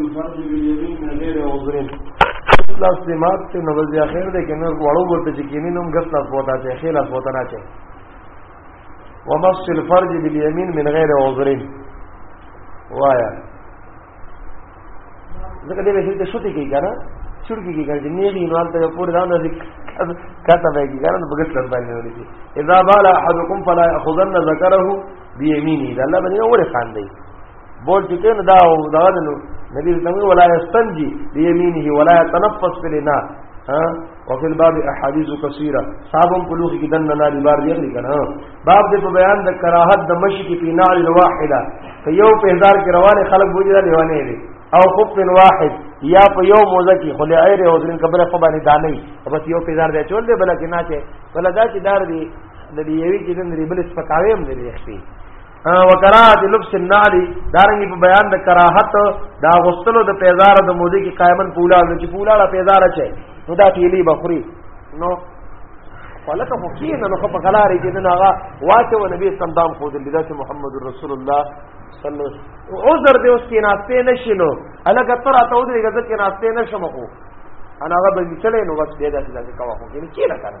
الفرد باليمين من غير عذر لاس دې مات ته نو ځي اخر دې کې نو وړو ورته چې کینی نوم غس لاس وتا چې اخر لاس وتا نه چې ومس الفرج باليمين من غير عذر وایا ځکه دې وسیل ته شوتې کیږي کنه شروع کیږي کنه چې نیغي نوال ته پور دا نه کاته به کیږي کنه بغس لاس باندې ولې شي اذا بالا احدكم فلا ياخذن ذكره بيمينه دا الله باندې وره خان دی بول چې کین دا او دا نو نبی رسول الله ولا یستنجی بیمینه ولا یتنفس فلنا ها وفي الباب احاديث كثيره صاحبم په لوخي کې دنه نه لبار دی لري کنه باب دې په بیان د کراهت د مشي کې پینا الواحده په یو په هزار کې روانه خلک بوجي دا لیوانه دي او خف واحد یا په یو موزه کې خلې ايره او ځین کبره په باندې دانې بس یو په هزار دی چول دی بلکې نه چې ولدا چې دار دی د یوې کې د ریبل سپکاوي هم لري اختی وکراهت لبس النعل دارنګ په بیان د کراهت دا غسل د پیزار د مودې کې قائمن پولا د چې پولا لا پیزار چي نو دا پیلی بخوري نو ولک فقین نو په غلارې کې نه هغه واته و نبی سمدام خو د لدات محمد رسول الله صلی الله علیه وسلم عذر دې اوس کې ناشته نشینو الګ تر اته ودرې غزه کې ناشته نشم خو انا هغه به چلې نو بس دې داسې داسې کاوه خو کې نه کیره کنه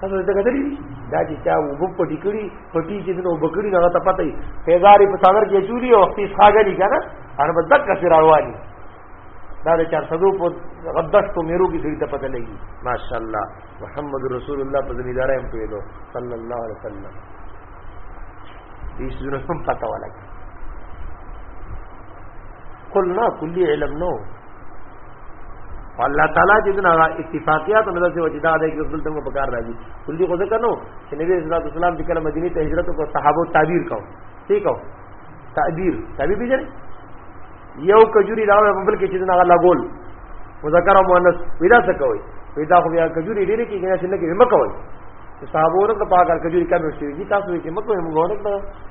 تاسو دغه درې دا چې چا وب پټی کړی پټی چې نو بکړی هغه ته پته ای فیزاری په څادر کې چوری او وختي ښاګلی کنه هر بس دک سر رواني دا د 400 په غدش تو میرو کې سړي ته پته لګي ماشاءالله محمد رسول الله په ذمہ دارم پیلو صلی الله علیه وسلم دې سره هم پته ولګي کل نه کلی علم نو الله تعالی چې دنا اتفاقیات نه داسې وجه دا دی چې خپل څنګه پکار راځي کلی خو ځکه نو چې نبی صلی الله علیه وسلم چې کله مدینه ته هجرت وکړ صحابه تعبیر کاو ٹھیک او تعبیر تعبیر به جره یو کجوري دا په بل کې چې دنا الله ګول مذکر او مؤنث ودا څه کوي ودا خو بیا کجوري ډېرې کې نه چې نه کې مکوي صحابو ورته پاګر کجوري کمې شي دي تاسو یې مکوې موږ ورته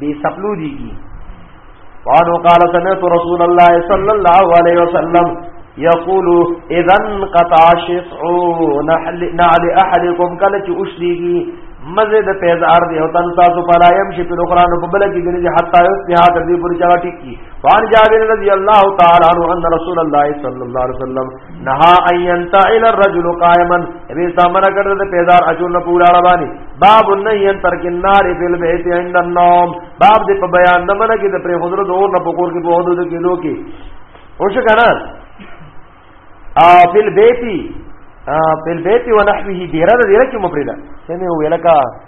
بي سپلو دي کی وانو قال سمعت رسول الله صلى الله عليه وسلم يقول اذا قطع شفع نحل نعل احدكم کله چې اوشليږي مزه د پیزار دی او تن تاسو پر ایم شي په اخرى نو بل کې ګرځي حتا یو سیه د دې پر چا ټیک کی وان جابر رضی الله تعالی عنہ ان رسول الله صلی الله علیه وسلم نها ان ينتعل الرجل قائما ابي سامنا کړه د پیدار اجو نه پورا رواني باب نه ين ترک النار في البيت عند النوم باب دې په بیان نه منه کې د پر حضور د اور نه پکور کې په حدود کې لو کې اوش کنه ا في البيت ا في البيت ونحوه ديره ديره کې مفرده سمه ویلکا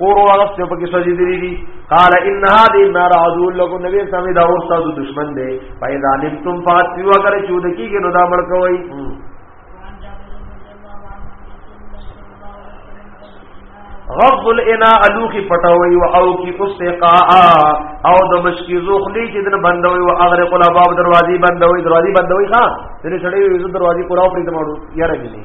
کور واغس ته پکې سجدي دي دي قال ان هذه النار عدو لكم نبی سمي دا اور تاسو دشمن دي پیدا نیم تم فاتي وغیر چود کیږي نو دا مړ کوي غض الاناء الوخي پټوي او او کی استقاء او د مشکی زوخلی چې دن بندوي او اغرق الابواب دروازې بندوي دروازې بندوي ها دې سړې دروازې کولاو پرې دماړو یاره دي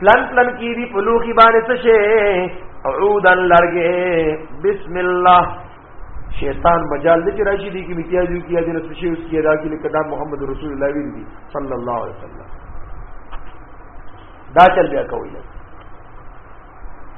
پلن پلن کی دی پلوخی باندې څه شي عودا لرګه بسم الله شیطان مجال دې راشي دي کې امتیازو کیا دې نس شي اوس کې ادا کې لکه دا محمد رسول الله ویل دي صلی الله علیه وسلم دا چل بیا کوي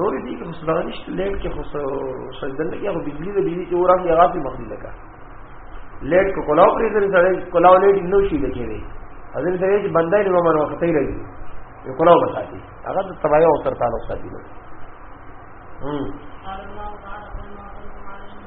روړي دي کوم څه دغه نشته لیټ کې خو سجده لګي هغه بجلی د بجلی چې ورغی هغه په مخ لګا لیټ کو کولاو پرې درې سره کولاو لیټ نو شي لګي دی حضرت سره چې بندای نه ممر وخت یې لګي یو کولاو بساتي هغه د تبایا او سر تعلق ساتي هم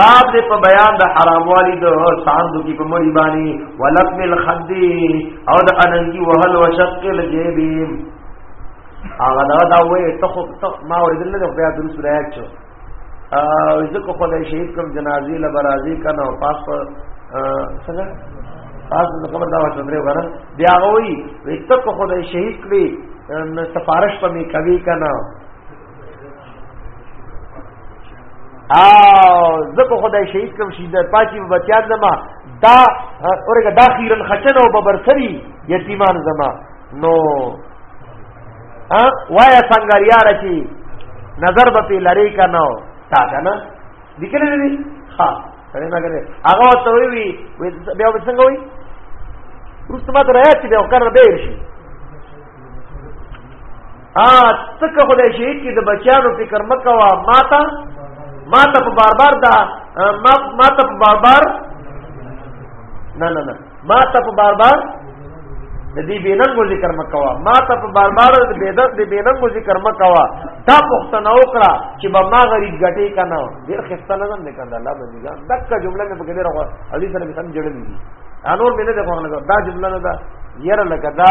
باب دې په بیان د حرام والی د ساندو کې په مړی باندې ولقم الخد او د اننګي وهل وشق الجيب هغه دا دا وې ته خو ما ورېدل نه بیا د رسول آیات چو او ځکه خو د شهید کوم جنازې له برازي کنه او پاس په څنګه پاس د خبر دا وته درې وره بیا وې ته خو د شهید کړي سفارش په می کوي کنه او زکه خدای شهید کوم شي د پاکي بچیان زما دا اورګه دا خیرن خچن او ببرسری یتیمان زما نو ها وایا څنګهریا رچی نظر به پی لری کنه تا کنه لیکل دي ها سره ما کنه هغه ته وی وی بیا وسنګ وی رستمات راځي بیا کار به شي ا تک خدای شهید کی د بچیانو فکر مکوا ماتا ماتا په بار بار دا ماتا په بار بار نه نه نه ماتا په بار بار د دې بیننګو ذکر مکوا ما ته په بار بار د بيدت د بیننګو ذکر مکوا دا پښتنه وکړه چې به ما غریب غټي کنه ډیر خسته نه نه کنه الله به دې دک جمله مې بګې راغو علي سره مې سم جوړې دي انور مې نه ده کوونه دا جمله نه ده یره لکه دا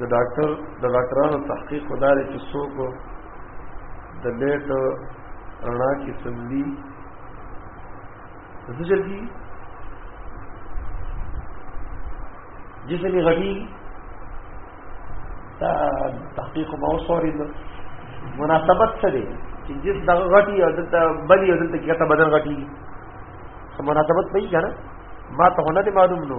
د ډاکټر د ډاکټرانو تحقیق وداري چې څوک د لیټ رڼا کې سملی څه چلتی جسم یې غټي دا تحقیق ما وسوري مناسبت څه دی چې جس دغه غټي او دلته بلی او دلته کې ته بدن غټي مناسبت پېږي کنه ما ته نه معلوم نو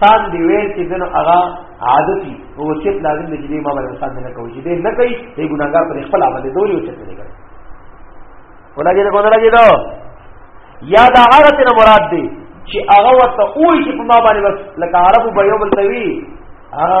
سان دی ویل چې دنو هغه عادت دی او چې لازم دی چې ما باندې سان نه کوي چې نه کوي ته ګناګار پر خپل عمل دی دوی چې نه کوي ولګي دا کوم لګي دا یا دا عادت نه مراد دی چې هغه وته وای چې په ما باندې بس لکه عربو به یو بل توی ها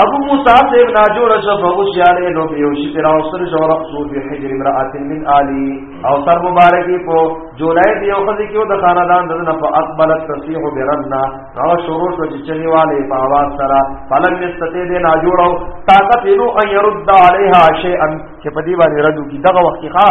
ابو موسی صاحب ناجور شف ابو شیاله نو یو شی پر اوسر شو رسول به حجر امراه من علی او سر مبارکی په جولای دی او خدای کیو د خاندان دنه په اقبلت تصیح برنا او شروع شو چې چنی والے په आवाज سره فلن مستته دی ناجور او طاقت نو ان يرد عليها شيئا چې په دی باندې ردو کی دغه وخت ښا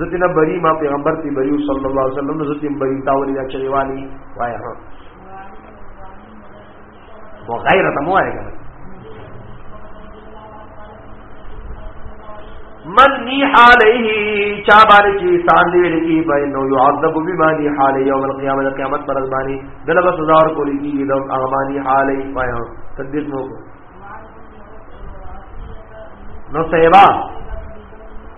زتی نه بری ما پیغمبر تی بری صلی الله علیه وسلم زتی بری تا ولی دا چریوالی وای ها مو غیر ته مو وای من نی حالیه چا باندې چې سان دی ویل کی پای نو یعذب بما نی حالیه یوم القیامت قیامت پر ځبانی دلب سزا ور کولی کی دو اغمانی حالیه وای ها تدبیر مو نو سیوا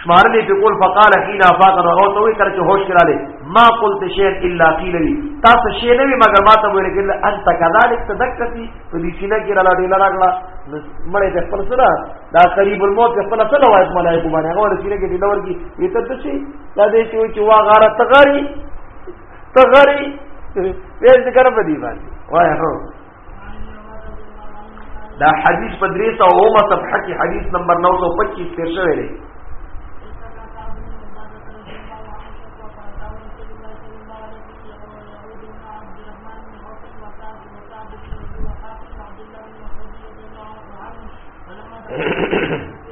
شمارلی په کول فقال حين افاق رغو ته وی کړ چې هوش کړاله ما قلت شيء الا قيل لي تاسو شي نه وی مگر ما ته ویل کېل انت كذلك تذكرتي په دې سینه کې رالا ډیل راغلا مړې د خپل سره دا قریب الموت په خپل سره وایي ملائکه باندې هغه سینه کې ډیل ورګي یې ته څه دا دې چې چې وا غاره تغری تغری وې ذکر په دې باندې وای هو دا حدیث په درې سو اومه صفحه کې حدیث نمبر 925 تیر شوی دی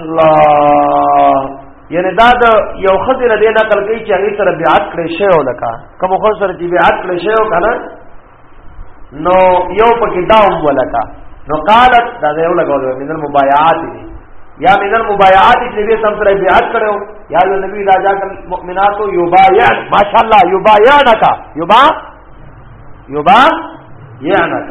الله یعنی دا د یو خدای له دینه کل کوي چې هغه سره بیعت کړی شی او لکه کوم خو سره چې بیعت کړی شی او کنه نو یو پکې داوم ولکه نو قالت دا یو لګول من المبايعات دي یا من المبايعات چې به سم سره بیعت کړو یا جو نبی لا جا کر مؤمنات یبايع ماشاءالله یبايعنک یبا یبا یعنک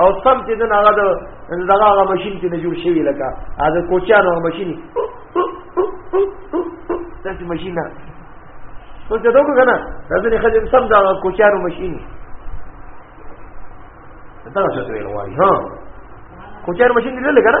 او سم چې دن هغه دغه هغه ماشين کې نه جوړ شوی لکه هغه کوچانو هغه ماشين داسې ماشين نه څه ته دوه کنه راځي نه خځم سم دا کوچانو ماشين دا څه ته ویل وایي ها کوچانو ماشين دې لګره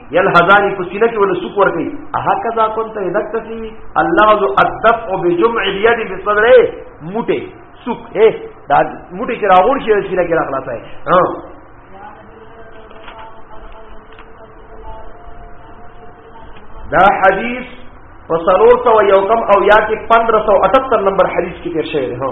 یل هزاری په سینه کې ول سوق ورګي اها کذا كنت یدک سی الله ذو الدفع بجمع اليد بصدر موټه سوق اے دا موټه چې راغور شي سینه کې راخلاص ہے ها دا حدیث په سرور سو یو کم او یا کې 1578 نمبر حدیث کې تیر شوی دی ها